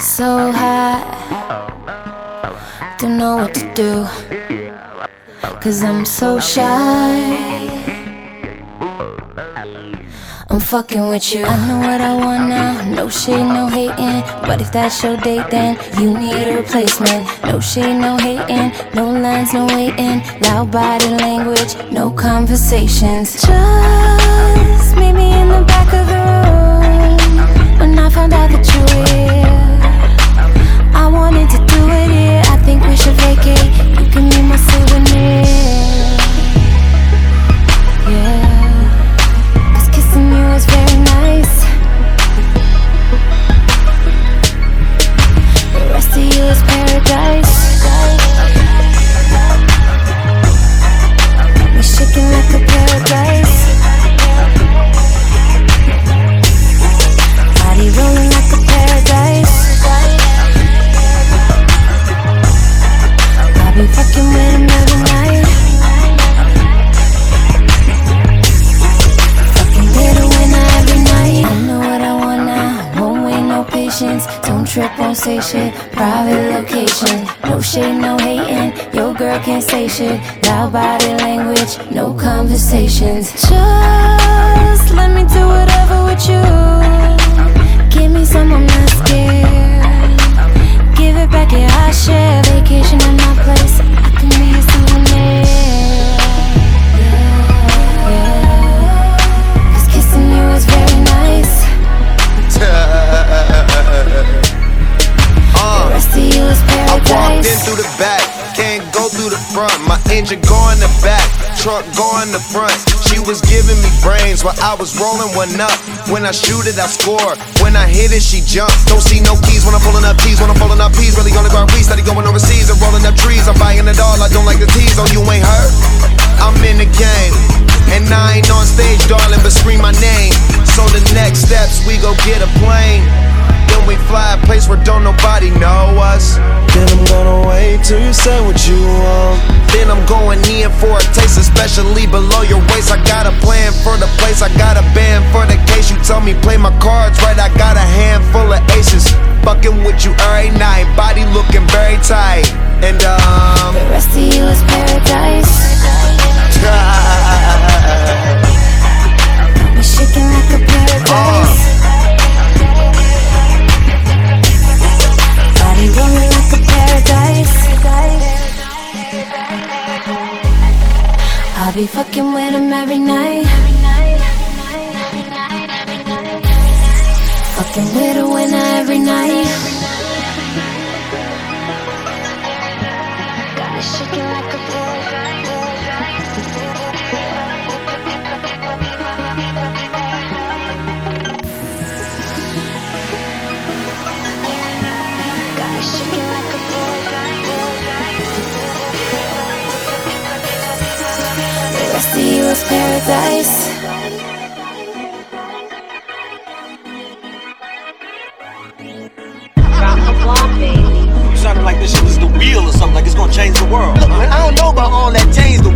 so high. Don't know what to do. Cause I'm so shy. I'm fucking with you. I know what I want now. No shade, no hating. But if that's your date, then you need a replacement. No shade, no hating. No lines, no waiting. Loud body language, no conversations. Just meet me in the back of the room. When I found out that you were patience. Don't trip, won't say shit. Private location. No shade, no hating. Your girl can't say shit. Loud body language, no conversations. Just let me do whatever with you. Give me some, I'm not scared. Give it back, yeah, I share. My going the back, truck going the front. She was giving me brains while I was rolling one up. When I shoot it, I score. When I hit it, she jump. Don't see no keys when I'm pulling up keys. When I'm pulling up peas, really gonna go we steady going overseas and rolling up trees. I'm buying it all. I don't like the tease. Oh, you ain't hurt? I'm in the game. And I ain't on stage, darling, but scream my name. So the next steps, we go get a plane. Then we fly a place where don't nobody know us. Then I'm gonna wait till you say what in for a taste, especially below your waist. I got a plan for the place, I got a band for the case. You tell me play my cards right, I'll be fucking with him every night. Fucking with a winner every night. Got me shaking like a The rest of you is paradise. You sounded like this shit is the wheel or something, like it's gonna change the world. Look, man, I don't know about all that change the